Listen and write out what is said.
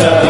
Yeah.